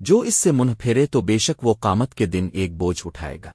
جو اس سے منہ پھیرے تو بے شک وہ قامت کے دن ایک بوجھ اٹھائے گا۔